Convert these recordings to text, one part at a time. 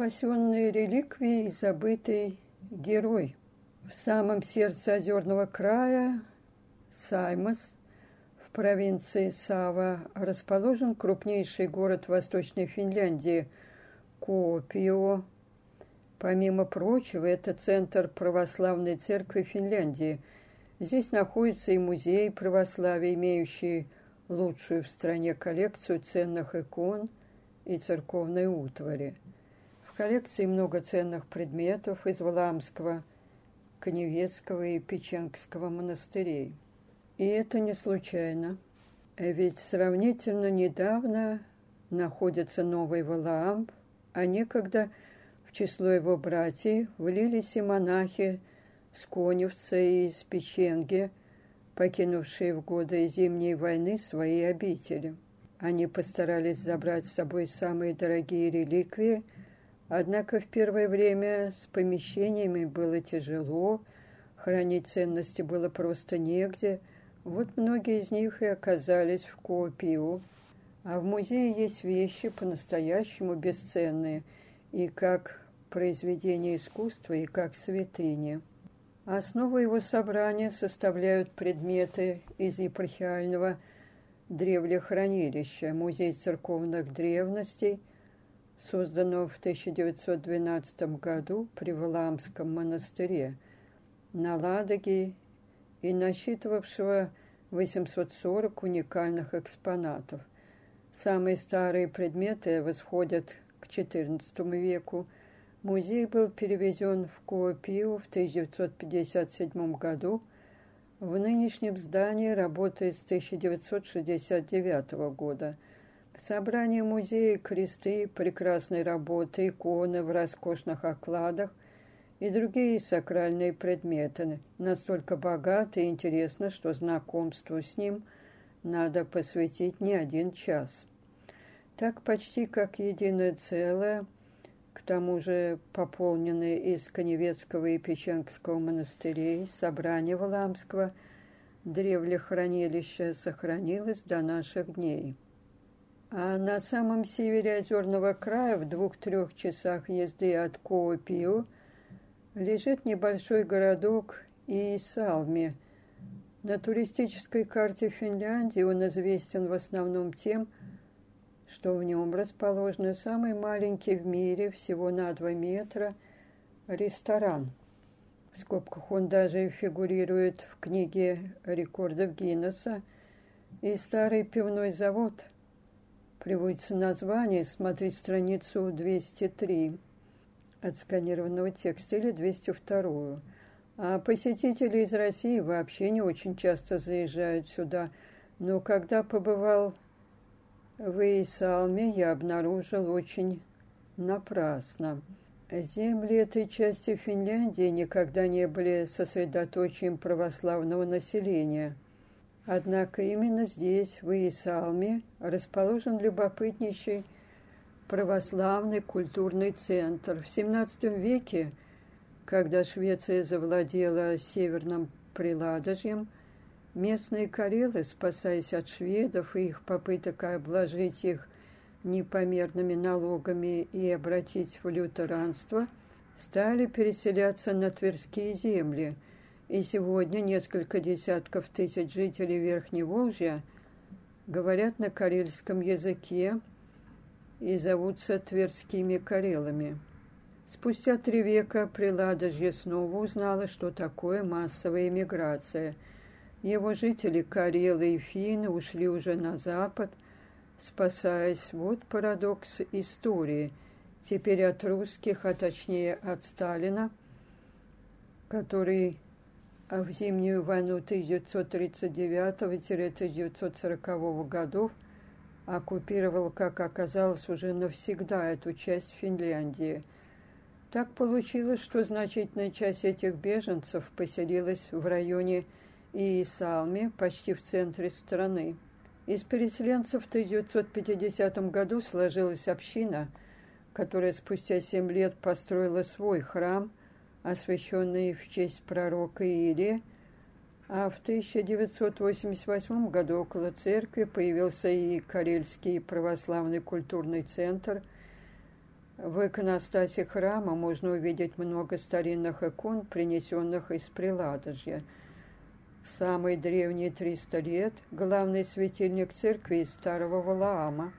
Спасенные реликвии и забытый герой. В самом сердце озерного края Саймос в провинции Сава расположен крупнейший город Восточной Финляндии Копио. Помимо прочего, это центр православной церкви Финляндии. Здесь находится и музей православия, имеющий лучшую в стране коллекцию ценных икон и церковной утвари. Коллекции много ценных предметов из Валамского, Коневецкого и Печенгского монастырей. И это не случайно. Ведь сравнительно недавно находится новый Валаам, а некогда в число его братьев влились и монахи с Коневца и из Печенги, покинувшие в годы Зимней войны свои обители. Они постарались забрать с собой самые дорогие реликвии, однако в первое время с помещениями было тяжело, хранить ценности было просто негде – вот многие из них и оказались в Копио. А в музее есть вещи по-настоящему бесценные, и как произведения искусства, и как святыни. Основу его собрания составляют предметы из епархиального древлехранилища, музей церковных древностей, созданного в 1912 году при Валамском монастыре на Ладоге и насчитывавшего 840 уникальных экспонатов. Самые старые предметы восходят к XIV веку. Музей был перевезен в Куопиу в 1957 году. В нынешнем здании работает с 1969 года. Собрание музея, кресты, прекрасной работы, иконы в роскошных окладах – и другие сакральные предметы настолько богаты и интересны, что знакомству с ним надо посвятить не один час. Так почти как единое целое, к тому же пополненное из Коневецкого и Печенгского монастырей, собрание Валамского древлехранилища сохранилось до наших дней. А на самом севере Озерного края, в двух-трех часах езды от Коопио, лежит небольшой городок Иисалми. На туристической карте Финляндии он известен в основном тем, что в нем расположен самый маленький в мире, всего на 2 метра, ресторан. В скобках он даже фигурирует в книге рекордов Гиннесса. И старый пивной завод приводится название, смотри страницу 203 отсканированного текста или 202. А посетители из России вообще не очень часто заезжают сюда. Но когда побывал в Исалме, я обнаружил очень напрасно. Земли этой части Финляндии никогда не были сосредоточием православного населения. Однако именно здесь, в Исалме, расположен любопытнейший православный культурный центр. В XVII веке, когда Швеция завладела Северным Приладожьем, местные карелы, спасаясь от шведов и их попыток обложить их непомерными налогами и обратить в лютеранство, стали переселяться на Тверские земли, и сегодня несколько десятков тысяч жителей Верхневолжья говорят на карельском языке, и зовутся Тверскими Карелами. Спустя три века Приладожье снова узнало, что такое массовая эмиграция. Его жители, карелы и финны, ушли уже на запад, спасаясь. Вот парадокс истории. Теперь от русских, а точнее от Сталина, который в зимнюю войну 1939-1940 годов оккупировал, как оказалось, уже навсегда эту часть Финляндии. Так получилось, что значительная часть этих беженцев поселилась в районе Иисалми, почти в центре страны. Из переселенцев в 1950 году сложилась община, которая спустя семь лет построила свой храм, освященный в честь пророка Илии, а в 1988 году около церкви появился и Карельский православный культурный центр. В иконостасе храма можно увидеть много старинных икон, принесенных из Приладожья. Самый древний 300 лет, главный светильник церкви из Старого Валаама.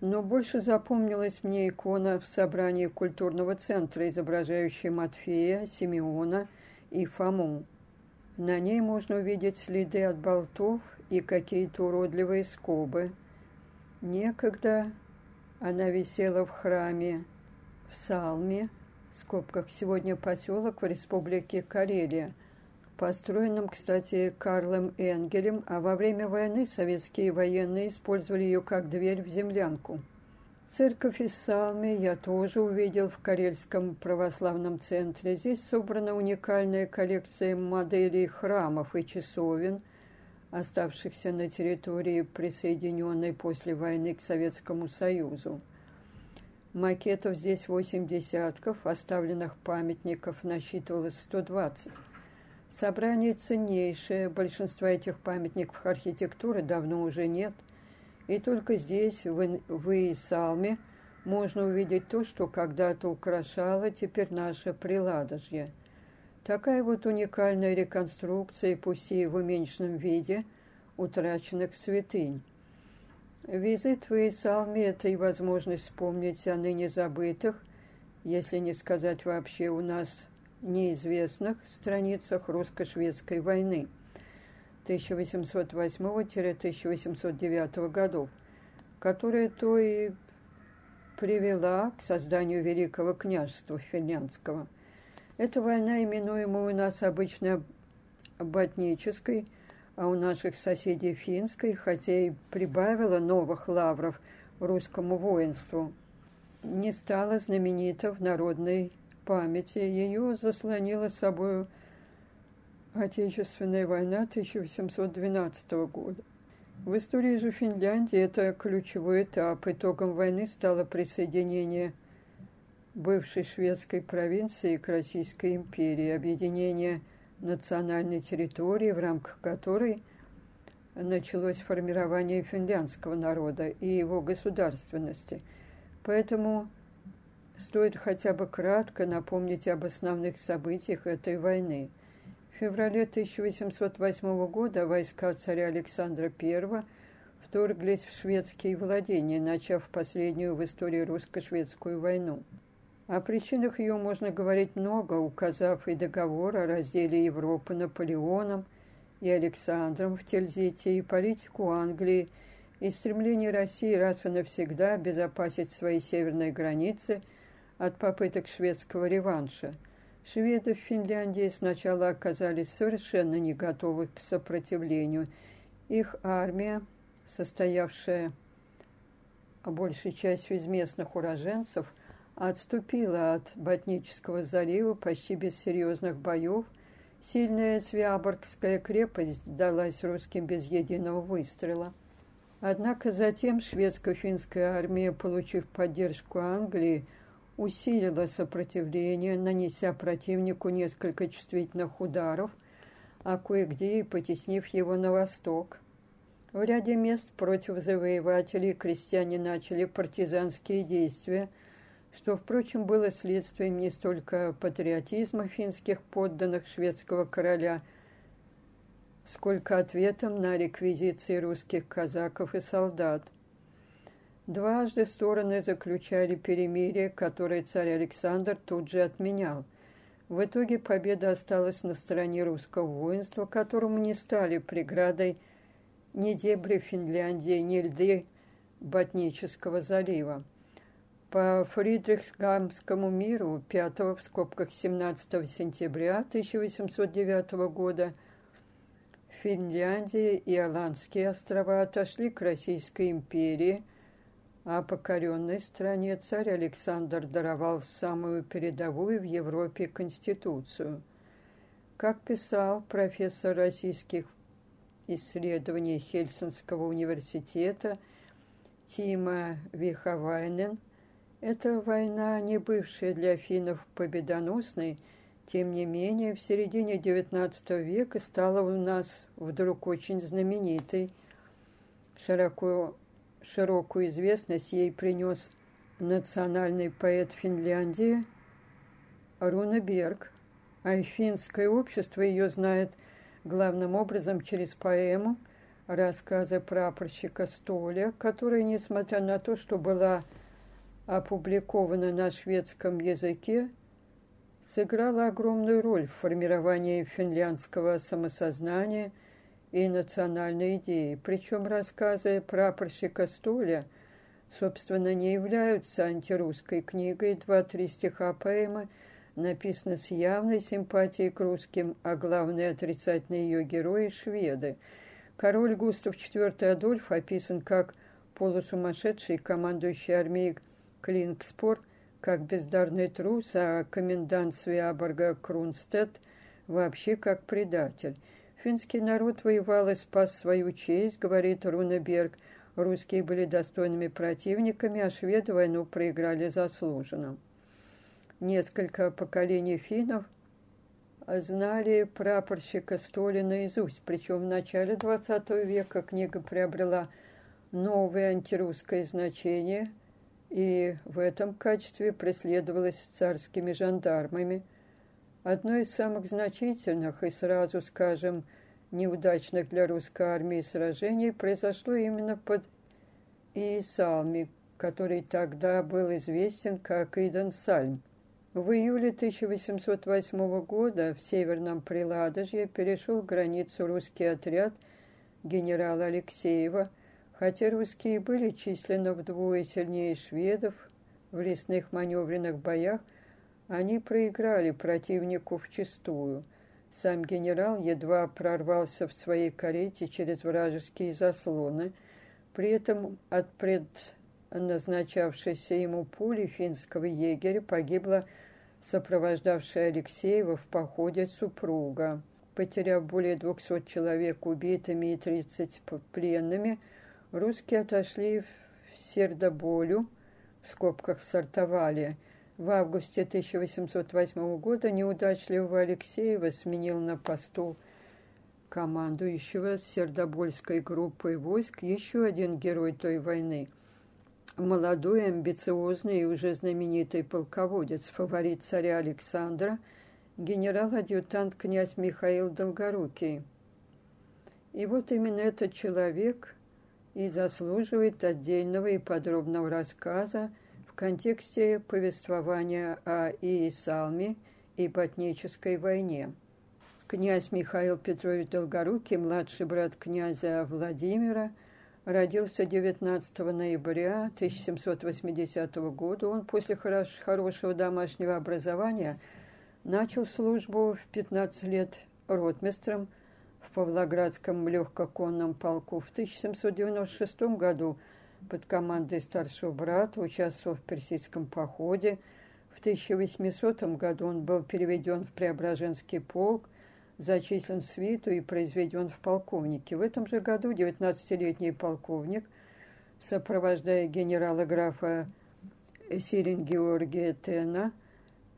Но больше запомнилась мне икона в собрании культурного центра, изображающая Матфея, Симеона и Фому. На ней можно увидеть следы от болтов и какие-то уродливые скобы. Некогда она висела в храме в Салме, в скобках сегодня поселок в республике Карелия, построенном, кстати, Карлом Энгелем, а во время войны советские военные использовали ее как дверь в землянку. Церковь из Салме я тоже увидел в Карельском православном центре. Здесь собрана уникальная коллекция моделей храмов и часовен – оставшихся на территории, присоединенной после войны к Советскому Союзу. Макетов здесь восемь десятков, оставленных памятников насчитывалось 120. Собрание ценнейшее, большинства этих памятников архитектуры давно уже нет, и только здесь, в, в Иисалме, можно увидеть то, что когда-то украшало теперь наше Приладожье – Такая вот уникальная реконструкция, пусть и в уменьшенном виде, утраченных святынь. Визит в Исалме – это и возможность вспомнить о ныне забытых, если не сказать вообще у нас неизвестных страницах русско-шведской войны 1808-1809 годов, которая то и привела к созданию Великого княжества Финляндского – эта война, именуемая у нас обычно ботнической, а у наших соседей финской, хотя и прибавила новых лавров русскому воинству, не стала знаменита в народной памяти. Ее заслонила собой Отечественная война 1812 года. В истории же Финляндии это ключевой этап. Итогом войны стало присоединение бывшей шведской провинции к Российской империи, объединение национальной территории, в рамках которой началось формирование финляндского народа и его государственности. Поэтому стоит хотя бы кратко напомнить об основных событиях этой войны. В феврале 1808 года войска царя Александра I вторглись в шведские владения, начав последнюю в истории русско-шведскую войну. О причинах ее можно говорить много, указав и договор о разделе Европы Наполеоном и Александром в Тильзите, и политику Англии, и стремление России раз и навсегда обезопасить свои северные границы от попыток шведского реванша. Шведы в Финляндии сначала оказались совершенно не готовы к сопротивлению. Их армия, состоявшая большей частью из местных уроженцев – отступила от Ботнического залива почти без серьезных боев. Сильная Свяборгская крепость далась русским без единого выстрела. Однако затем шведско-финская армия, получив поддержку Англии, усилила сопротивление, нанеся противнику несколько чувствительных ударов, а кое-где и потеснив его на восток. В ряде мест против завоевателей крестьяне начали партизанские действия – что, впрочем, было следствием не столько патриотизма финских подданных шведского короля, сколько ответом на реквизиции русских казаков и солдат. Дважды стороны заключали перемирие, которое царь Александр тут же отменял. В итоге победа осталась на стороне русского воинства, которому не стали преградой ни дебри Финляндии, ни льды Ботнического залива. По Фридрихсгамскому миру 5 в скобках 17 сентября 1809 года Финляндия и Аландские острова отошли к Российской империи, а покоренной стране царь Александр даровал самую передовую в Европе Конституцию. Как писал профессор российских исследований Хельсинского университета Тима Виховайнен – эта война, не бывшая для финнов победоносной, тем не менее, в середине XIX века стала у нас вдруг очень знаменитой. Широко, широкую известность ей принес национальный поэт Финляндии Руна Берг, а финское общество ее знает главным образом через поэму рассказы прапорщика Столя, которая, несмотря на то, что была опубликована на шведском языке, сыграла огромную роль в формировании финляндского самосознания и национальной идеи. Причем рассказы прапорщика Столя, собственно, не являются антирусской книгой. Два-три стиха поэмы написаны с явной симпатией к русским, а главные отрицательные ее герои – шведы. Король Густав IV Адольф описан как полусумасшедший командующий армией Клингспор – как бездарный трус, а комендант Свиаборга Крунстед вообще как предатель. Финский народ воевал и спас свою честь, говорит Рунеберг. Русские были достойными противниками, а шведы войну проиграли заслуженно. Несколько поколений финнов знали прапорщика Столи наизусть, причем в начале XX века книга приобрела новое антирусское значение – и в этом качестве преследовалась царскими жандармами. Одно из самых значительных и сразу, скажем, неудачных для русской армии сражений произошло именно под Иисалми, который тогда был известен как Иден Сальм. В июле 1808 года в Северном Приладожье перешел границу русский отряд генерала Алексеева – Хотя русские были численно вдвое сильнее шведов в лесных маневренных боях, они проиграли противнику вчистую. Сам генерал едва прорвался в своей карете через вражеские заслоны. При этом от предназначавшейся ему пули финского егеря погибла сопровождавшая Алексеева в походе супруга. Потеряв более 200 человек убитыми и 30 пленными, Русские отошли в Сердоболю, в скобках сортовали. В августе 1808 года неудачливого Алексеева сменил на посту командующего Сердобольской группой войск еще один герой той войны. Молодой, амбициозный и уже знаменитый полководец, фаворит царя Александра, генерал-адъютант князь Михаил Долгорукий. И вот именно этот человек – и заслуживает отдельного и подробного рассказа контексте повествования о Иисалме и Ботнической войне. Князь Михаил Петрович Долгорукий, младший брат князя Владимира, родился 19 ноября 1780 года. Он после хорош, хорошего домашнего образования начал службу в 15 лет ротмистром – в Павлоградском легкоконном полку. В 1796 году под командой старшего брата участвовал в персидском походе. В 1800 году он был переведен в Преображенский полк, зачислен в свиту и произведен в полковнике. В этом же году 19-летний полковник, сопровождая генерала-графа Сирин Георгия Тена,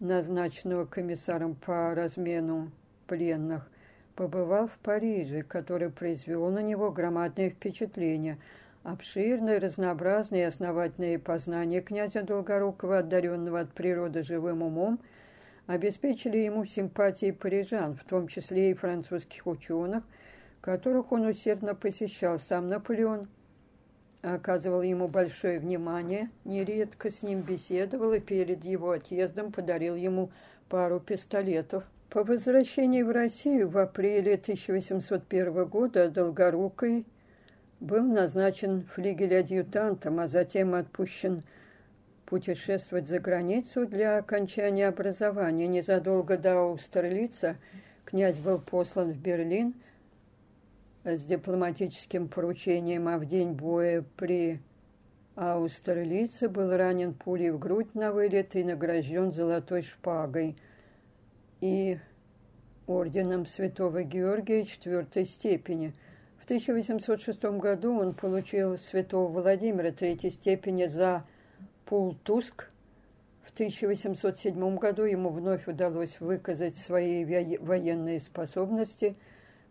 назначенного комиссаром по размену пленных, побывал в Париже, который произвел на него громадное впечатление. Обширные, разнообразные и основательные познания князя Долгорукова, одаренного от природы живым умом, обеспечили ему симпатии парижан, в том числе и французских ученых, которых он усердно посещал. Сам Наполеон оказывал ему большое внимание, нередко с ним беседовал и перед его отъездом подарил ему пару пистолетов – по возвращении в Россию в апреле 1801 года Долгорукой был назначен флигель-адъютантом, а затем отпущен путешествовать за границу для окончания образования. Незадолго до Аустерлица князь был послан в Берлин с дипломатическим поручением, а в день боя при Аустерлице был ранен пулей в грудь на вылет и награжден золотой шпагой – и орденом Святого Георгия четвертой степени. В 1806 году он получил Святого Владимира третьей степени за Пултуск. В 1807 году ему вновь удалось выказать свои военные способности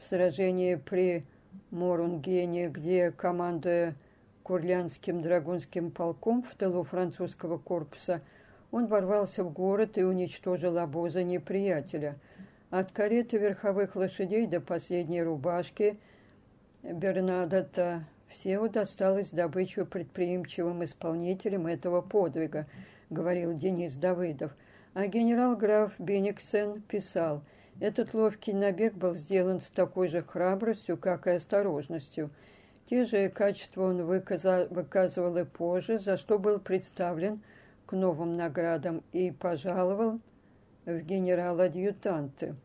в сражении при Морунгене, где, командуя Курлянским драгунским полком в тылу французского корпуса, он ворвался в город и уничтожил обозы неприятеля. От кареты верховых лошадей до последней рубашки Бернадота Всего досталось добычу предприимчивым исполнителям этого подвига, говорил Денис Давыдов. А генерал-граф Бениксен писал, этот ловкий набег был сделан с такой же храбростью, как и осторожностью. Те же качества он выказывал и позже, за что был представлен к новым наградам и пожаловал в генерал-адъютанты.